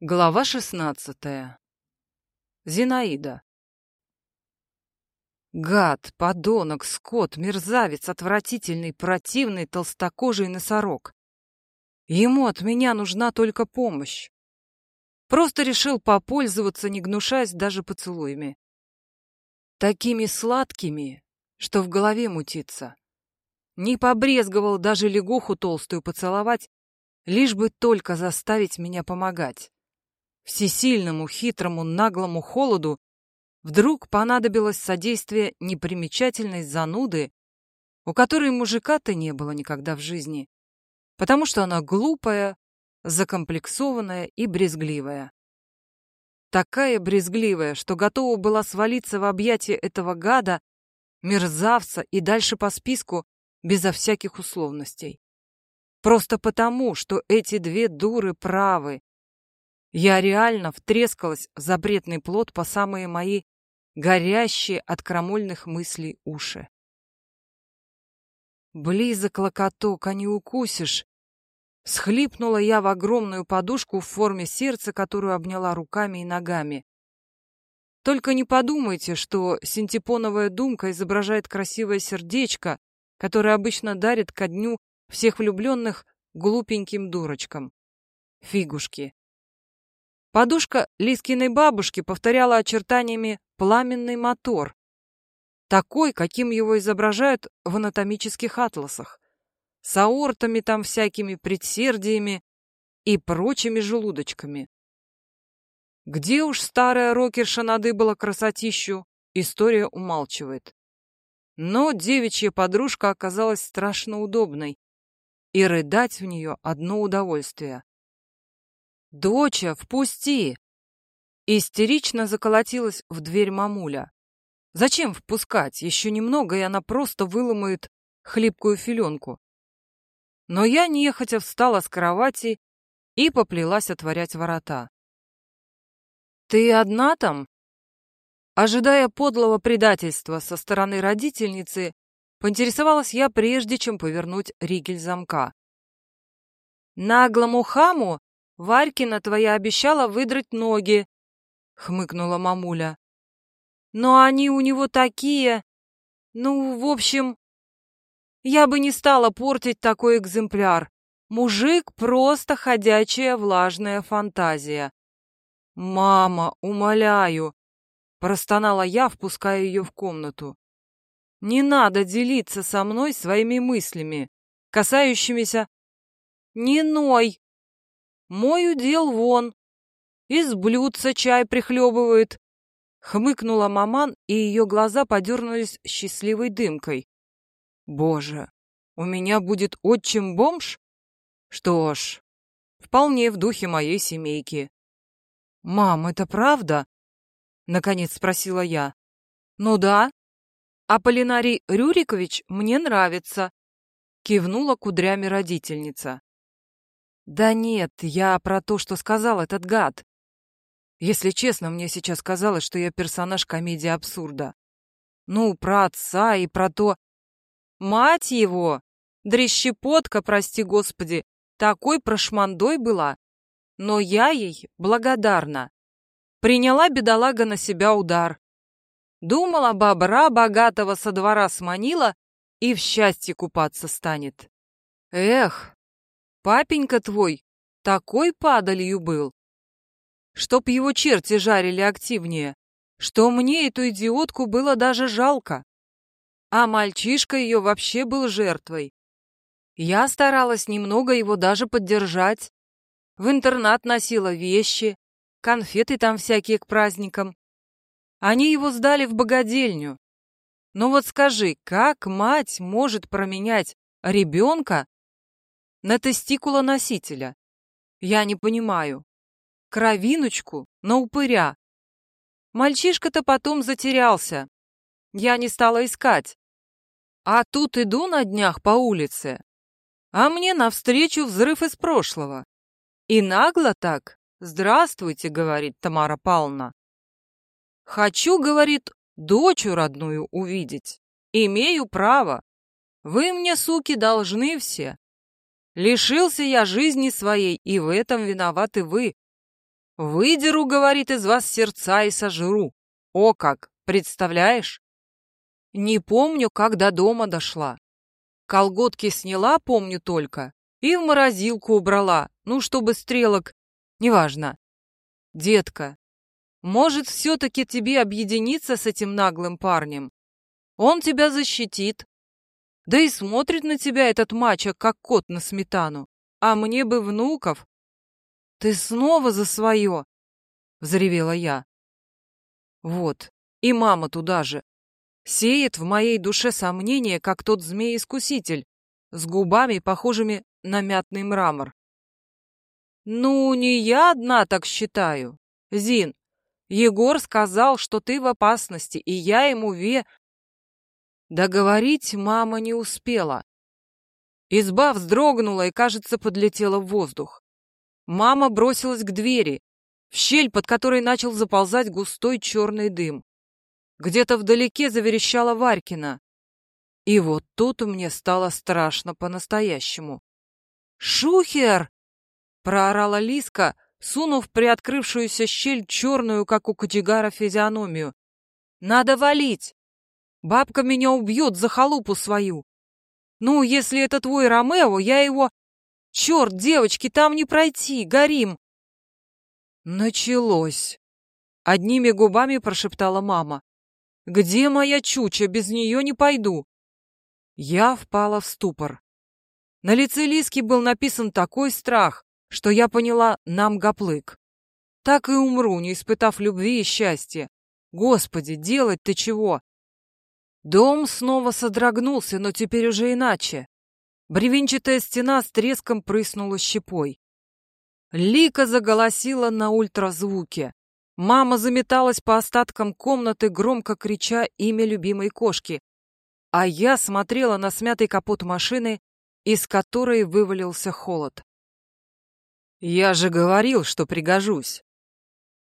Глава шестнадцатая. Зинаида. Гад, подонок, скот, мерзавец, отвратительный, противный, толстокожий носорог. Ему от меня нужна только помощь. Просто решил попользоваться, не гнушаясь даже поцелуями. Такими сладкими, что в голове мутится. Не побрезговал даже лягуху толстую поцеловать, лишь бы только заставить меня помогать всесильному, хитрому, наглому холоду вдруг понадобилось содействие непримечательной зануды, у которой мужика-то не было никогда в жизни, потому что она глупая, закомплексованная и брезгливая. Такая брезгливая, что готова была свалиться в объятия этого гада, мерзавца и дальше по списку безо всяких условностей. Просто потому, что эти две дуры правы, я реально втрескалась в запретный плод по самые мои горящие от крамольных мыслей уши. Близок локоток, а не укусишь. Схлипнула я в огромную подушку в форме сердца, которую обняла руками и ногами. Только не подумайте, что синтепоновая думка изображает красивое сердечко, которое обычно дарит ко дню всех влюбленных глупеньким дурочкам. Фигушки. Подушка Лискиной бабушки повторяла очертаниями пламенный мотор, такой, каким его изображают в анатомических атласах, с аортами там всякими предсердиями и прочими желудочками. Где уж старая рокерша надыбала красотищу, история умалчивает. Но девичья подружка оказалась страшно удобной, и рыдать в нее одно удовольствие. «Доча, впусти!» Истерично заколотилась в дверь мамуля. «Зачем впускать? Еще немного, и она просто выломает хлипкую филенку». Но я нехотя встала с кровати и поплелась отворять ворота. «Ты одна там?» Ожидая подлого предательства со стороны родительницы, поинтересовалась я, прежде чем повернуть ригель замка. «Наглому хаму Варькина твоя обещала выдрать ноги, — хмыкнула мамуля. Но они у него такие... Ну, в общем... Я бы не стала портить такой экземпляр. Мужик просто ходячая влажная фантазия. «Мама, умоляю!» — простонала я, впуская ее в комнату. «Не надо делиться со мной своими мыслями, касающимися...» «Не ной!» Мой удел вон. Из блюдца чай прихлебывает. Хмыкнула маман, и ее глаза подернулись счастливой дымкой. Боже, у меня будет отчим-бомж? Что ж, вполне в духе моей семейки. «Мам, это правда?» — наконец спросила я. «Ну да. Аполлинарий Рюрикович мне нравится», — кивнула кудрями родительница. Да нет, я про то, что сказал этот гад. Если честно, мне сейчас казалось, что я персонаж комедии абсурда. Ну, про отца и про то... Мать его! Дрещепотка, прости господи, такой прошмандой была. Но я ей благодарна. Приняла бедолага на себя удар. Думала, бобра богатого со двора сманила и в счастье купаться станет. Эх, Папенька твой такой падалью был, чтоб его черти жарили активнее, что мне эту идиотку было даже жалко. А мальчишка ее вообще был жертвой. Я старалась немного его даже поддержать. В интернат носила вещи, конфеты там всякие к праздникам. Они его сдали в богадельню. Но вот скажи, как мать может променять ребенка на тестикулоносителя. Я не понимаю. Кровиночку на упыря. Мальчишка-то потом затерялся. Я не стала искать. А тут иду на днях по улице, а мне навстречу взрыв из прошлого. И нагло так «Здравствуйте», — говорит Тамара Павловна. «Хочу», — говорит, — «дочу родную увидеть. Имею право. Вы мне, суки, должны все. Лишился я жизни своей, и в этом виноваты вы. Выдеру, говорит, из вас сердца и сожру. О как, представляешь? Не помню, как до дома дошла. Колготки сняла, помню только, и в морозилку убрала, ну, чтобы стрелок... Неважно. Детка, может, все-таки тебе объединиться с этим наглым парнем? Он тебя защитит. Да и смотрит на тебя этот мачо, как кот на сметану. А мне бы внуков. Ты снова за свое, — взревела я. Вот, и мама туда же. Сеет в моей душе сомнение, как тот змей-искуситель, с губами, похожими на мятный мрамор. Ну, не я одна так считаю. Зин, Егор сказал, что ты в опасности, и я ему ве... Договорить мама не успела. Изба вздрогнула и, кажется, подлетела в воздух. Мама бросилась к двери, в щель, под которой начал заползать густой черный дым. Где-то вдалеке заверещала Варькина. И вот тут мне стало страшно по-настоящему. «Шухер!» — проорала Лиска, сунув приоткрывшуюся щель черную, как у кочегара, физиономию. «Надо валить! Бабка меня убьет за халупу свою! Ну, если это твой Ромео, я его... Черт, девочки, там не пройти, горим!» Началось. Одними губами прошептала мама. «Где моя чуча? Без нее не пойду!» Я впала в ступор. На лице Лиски был написан такой страх, что я поняла, нам гоплык. Так и умру, не испытав любви и счастья. Господи, делать-то чего? Дом снова содрогнулся, но теперь уже иначе. Бревенчатая стена с треском прыснула щепой. Лика заголосила на ультразвуке. Мама заметалась по остаткам комнаты, громко крича имя любимой кошки. А я смотрела на смятый капот машины, из которой вывалился холод. Я же говорил, что пригожусь.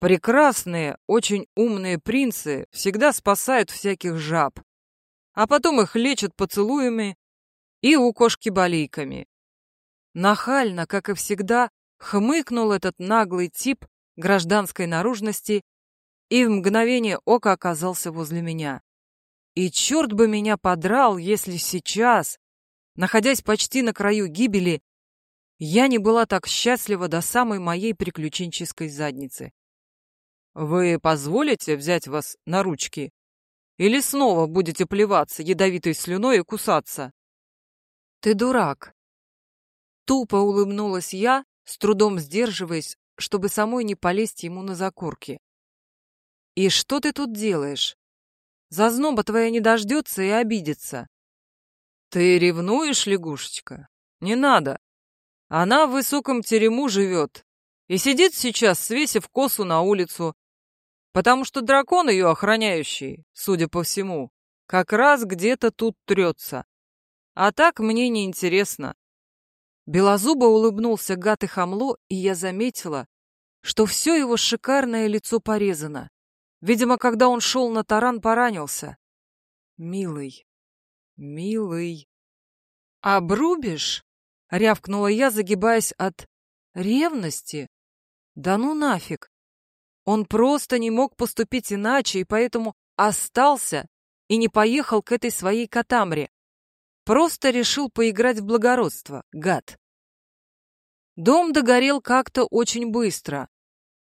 Прекрасные, очень умные принцы всегда спасают всяких жаб а потом их лечат поцелуями и у кошки болейками. Нахально, как и всегда, хмыкнул этот наглый тип гражданской наружности и в мгновение ока оказался возле меня. И черт бы меня подрал, если сейчас, находясь почти на краю гибели, я не была так счастлива до самой моей приключенческой задницы. «Вы позволите взять вас на ручки?» Или снова будете плеваться ядовитой слюной и кусаться? Ты дурак. Тупо улыбнулась я, с трудом сдерживаясь, чтобы самой не полезть ему на закурки. И что ты тут делаешь? Зазноба твоя не дождется и обидится. Ты ревнуешь, лягушечка? Не надо. Она в высоком терему живет и сидит сейчас, свесив косу на улицу, потому что дракон ее охраняющий, судя по всему, как раз где-то тут трется. А так мне не интересно. Белозубо улыбнулся гад и хамло, и я заметила, что все его шикарное лицо порезано. Видимо, когда он шел на таран, поранился. Милый, милый. «Обрубишь?» — рявкнула я, загибаясь от ревности. «Да ну нафиг! Он просто не мог поступить иначе, и поэтому остался и не поехал к этой своей катамре. Просто решил поиграть в благородство, гад. Дом догорел как-то очень быстро.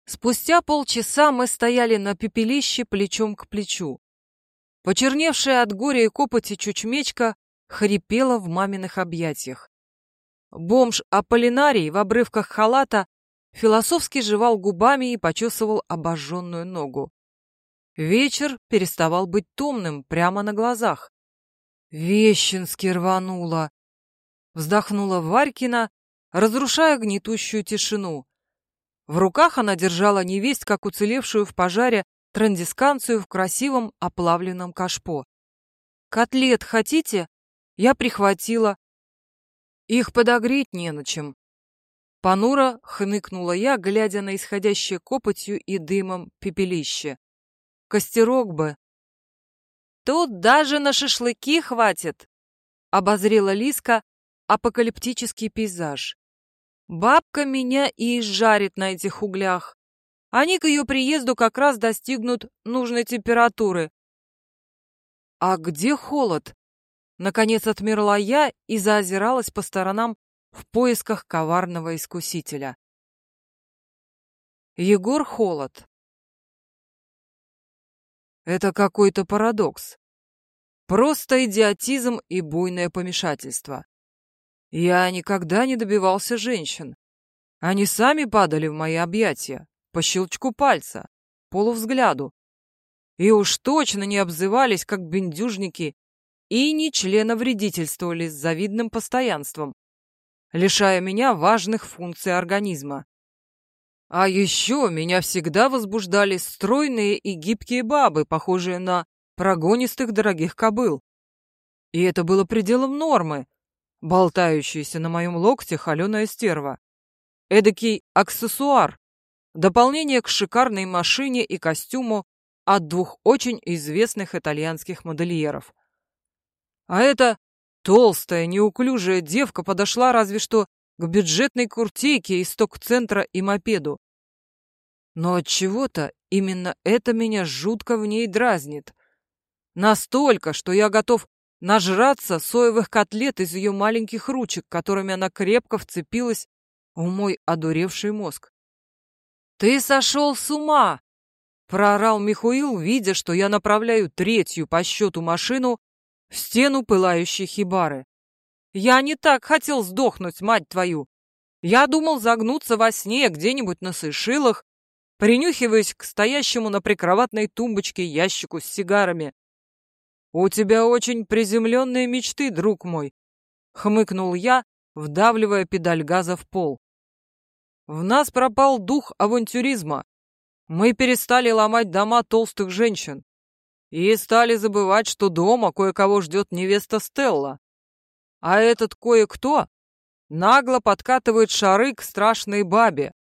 Спустя полчаса мы стояли на пепелище плечом к плечу. Почерневшая от горя и копоти чучмечка хрипела в маминых объятиях. Бомж Аполлинарий в обрывках халата философски жевал губами и почесывал обожженную ногу. Вечер переставал быть томным прямо на глазах. «Вещински рванула!» Вздохнула Варькина, разрушая гнетущую тишину. В руках она держала невесть, как уцелевшую в пожаре, трандисканцию в красивом оплавленном кашпо. «Котлет хотите?» Я прихватила. Их подогреть не на чем. Понуро хныкнула я, глядя на исходящее копотью и дымом пепелище. Костерок бы. Тут даже на шашлыки хватит, обозрела Лиска апокалиптический пейзаж. Бабка меня и изжарит на этих углях. Они к ее приезду как раз достигнут нужной температуры. «А где холод?» Наконец отмерла я и заозиралась по сторонам в поисках коварного искусителя. Егор Холод. Это какой-то парадокс. Просто идиотизм и буйное помешательство. Я никогда не добивался женщин. Они сами падали в мои объятия, по щелчку пальца, полувзгляду. И уж точно не обзывались, как бендюжники, и не членовредительствовали с завидным постоянством, лишая меня важных функций организма. А еще меня всегда возбуждали стройные и гибкие бабы, похожие на прогонистых дорогих кобыл. И это было пределом нормы, болтающаяся на моем локте холеная стерва. Эдакий аксессуар, дополнение к шикарной машине и костюму от двух очень известных итальянских модельеров. А эта толстая, неуклюжая девка подошла разве что к бюджетной куртейке из ток-центра и мопеду. Но от чего то именно это меня жутко в ней дразнит. Настолько, что я готов нажраться соевых котлет из ее маленьких ручек, которыми она крепко вцепилась в мой одуревший мозг. «Ты сошел с ума!» — проорал Михаил, видя, что я направляю третью по счету машину в стену пылающей хибары. «Я не так хотел сдохнуть, мать твою! Я думал загнуться во сне где-нибудь на Сейшилах, принюхиваясь к стоящему на прикроватной тумбочке ящику с сигарами, «У тебя очень приземленные мечты, друг мой», — хмыкнул я, вдавливая педаль газа в пол. «В нас пропал дух авантюризма. Мы перестали ломать дома толстых женщин и стали забывать, что дома кое-кого ждет невеста Стелла. А этот кое-кто нагло подкатывает шары к страшной бабе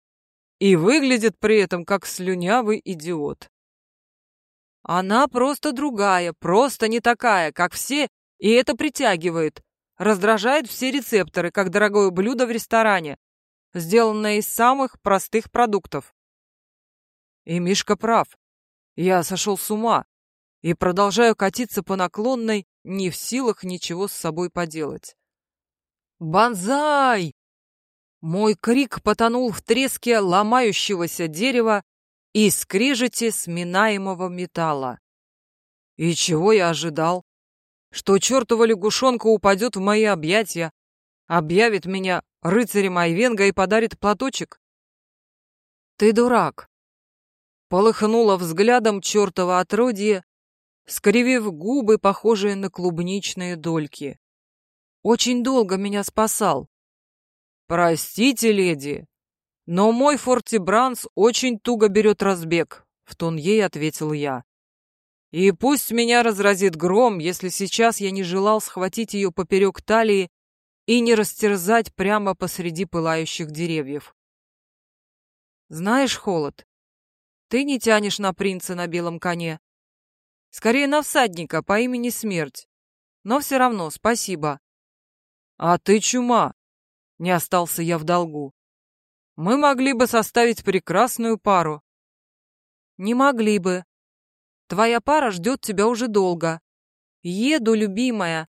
и выглядит при этом как слюнявый идиот. Она просто другая, просто не такая, как все, и это притягивает. Раздражает все рецепторы, как дорогое блюдо в ресторане, сделанное из самых простых продуктов. И Мишка прав. Я сошел с ума и продолжаю катиться по наклонной, не в силах ничего с собой поделать. «Бонзай!» Мой крик потонул в треске ломающегося дерева и скрежете сминаемого металла. И чего я ожидал? Что чертова лягушонка упадет в мои объятия, объявит меня рыцарем Айвенга и подарит платочек? Ты дурак. Полыхнула взглядом чертова отродье, скривив губы, похожие на клубничные дольки. Очень долго меня спасал. Простите, леди, но мой фортибранс очень туго берет разбег, в тон ей ответил я. И пусть меня разразит гром, если сейчас я не желал схватить ее поперек талии и не растерзать прямо посреди пылающих деревьев. Знаешь, Холод, ты не тянешь на принца на белом коне. Скорее на всадника по имени Смерть. Но все равно спасибо. А ты чума. Не остался я в долгу. Мы могли бы составить прекрасную пару. Не могли бы. Твоя пара ждет тебя уже долго. Еду, любимая.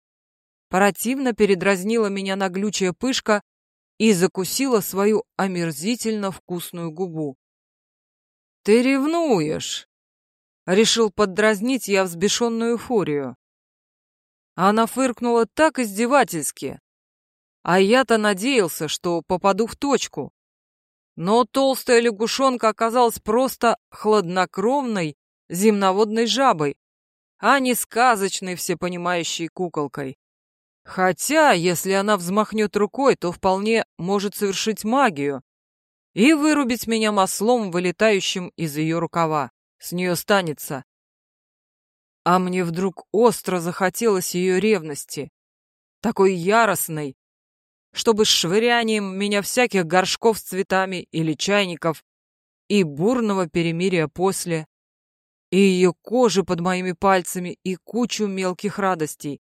Противно передразнила меня наглючая пышка и закусила свою омерзительно вкусную губу. Ты ревнуешь. Решил поддразнить я взбешенную фурию. Она фыркнула так издевательски. А я-то надеялся, что попаду в точку. Но толстая лягушонка оказалась просто хладнокровной земноводной жабой, а не сказочной всепонимающей куколкой. Хотя, если она взмахнет рукой, то вполне может совершить магию и вырубить меня маслом, вылетающим из ее рукава. С нее станется. А мне вдруг остро захотелось ее ревности, такой яростной, чтобы с швырянием меня всяких горшков с цветами или чайников и бурного перемирия после, и ее кожи под моими пальцами и кучу мелких радостей,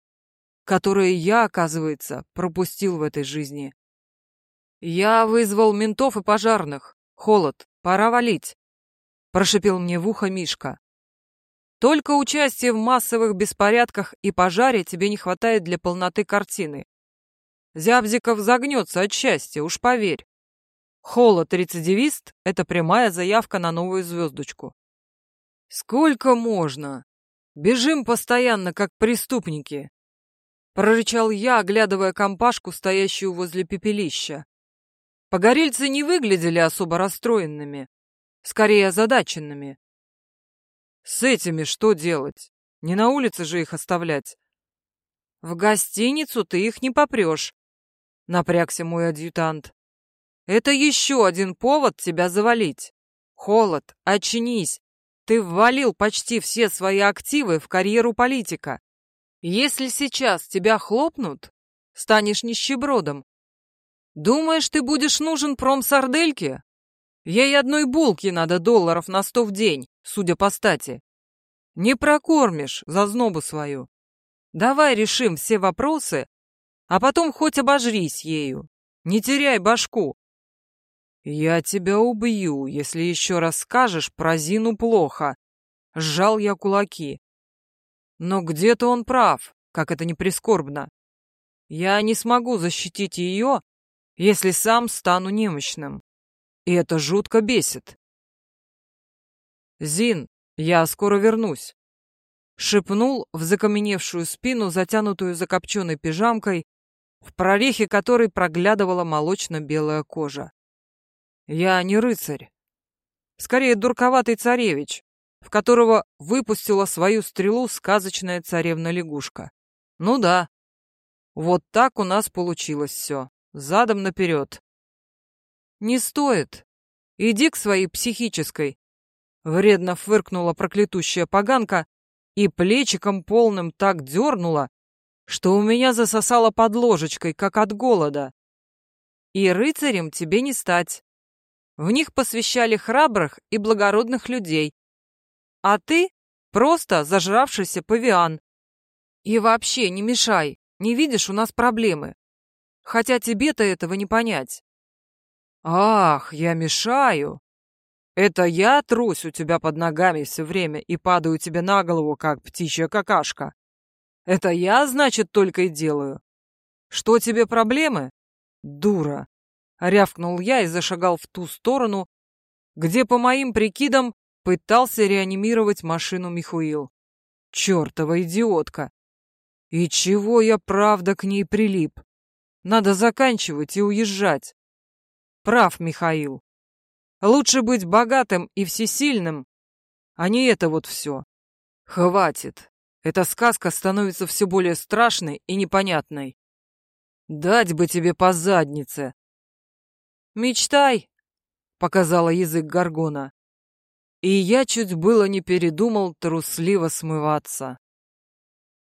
которые я, оказывается, пропустил в этой жизни. Я вызвал ментов и пожарных. Холод, пора валить. Прошипел мне в ухо Мишка. Только участия в массовых беспорядках и пожаре тебе не хватает для полноты картины. Зябзиков загнется от счастья, уж поверь. Холод-рецидивист — это прямая заявка на новую звездочку. Сколько можно? Бежим постоянно, как преступники. Прорычал я, оглядывая компашку, стоящую возле пепелища. Погорельцы не выглядели особо расстроенными, скорее озадаченными. С этими что делать? Не на улице же их оставлять. В гостиницу ты их не попрешь, напрягся мой адъютант. Это еще один повод тебя завалить. Холод, очнись. Ты ввалил почти все свои активы в карьеру политика. Если сейчас тебя хлопнут, станешь нищебродом, Думаешь, ты будешь нужен промсардельке? Ей одной булки надо долларов на сто в день, судя по стати. Не прокормишь за знобу свою. Давай решим все вопросы, а потом хоть обожрись ею. Не теряй башку. Я тебя убью, если еще раз скажешь про Зину плохо. Сжал я кулаки. Но где-то он прав, как это не прискорбно. Я не смогу защитить ее, если сам стану немощным. И это жутко бесит. «Зин, я скоро вернусь», — шепнул в закаменевшую спину, затянутую закопченной пижамкой, в прорехе которой проглядывала молочно-белая кожа. «Я не рыцарь. Скорее, дурковатый царевич, в которого выпустила свою стрелу сказочная царевна-лягушка. Ну да, вот так у нас получилось все задом наперед. «Не стоит. Иди к своей психической», — вредно фыркнула проклятущая поганка и плечиком полным так дернула, что у меня засосало под ложечкой, как от голода. «И рыцарем тебе не стать. В них посвящали храбрых и благородных людей. А ты просто зажравшийся павиан. И вообще не мешай, не видишь, у нас проблемы. Хотя тебе-то этого не понять. Ах, я мешаю. Это я трусь у тебя под ногами все время и падаю тебе на голову, как птичья какашка. Это я, значит, только и делаю. Что тебе проблемы? Дура. Рявкнул я и зашагал в ту сторону, где, по моим прикидам, пытался реанимировать машину Михуил. Чёртова идиотка! И чего я правда к ней прилип? Надо заканчивать и уезжать. Прав, Михаил. Лучше быть богатым и всесильным, а не это вот все. Хватит. Эта сказка становится все более страшной и непонятной. Дать бы тебе по заднице. Мечтай, показала язык Гаргона. И я чуть было не передумал трусливо смываться.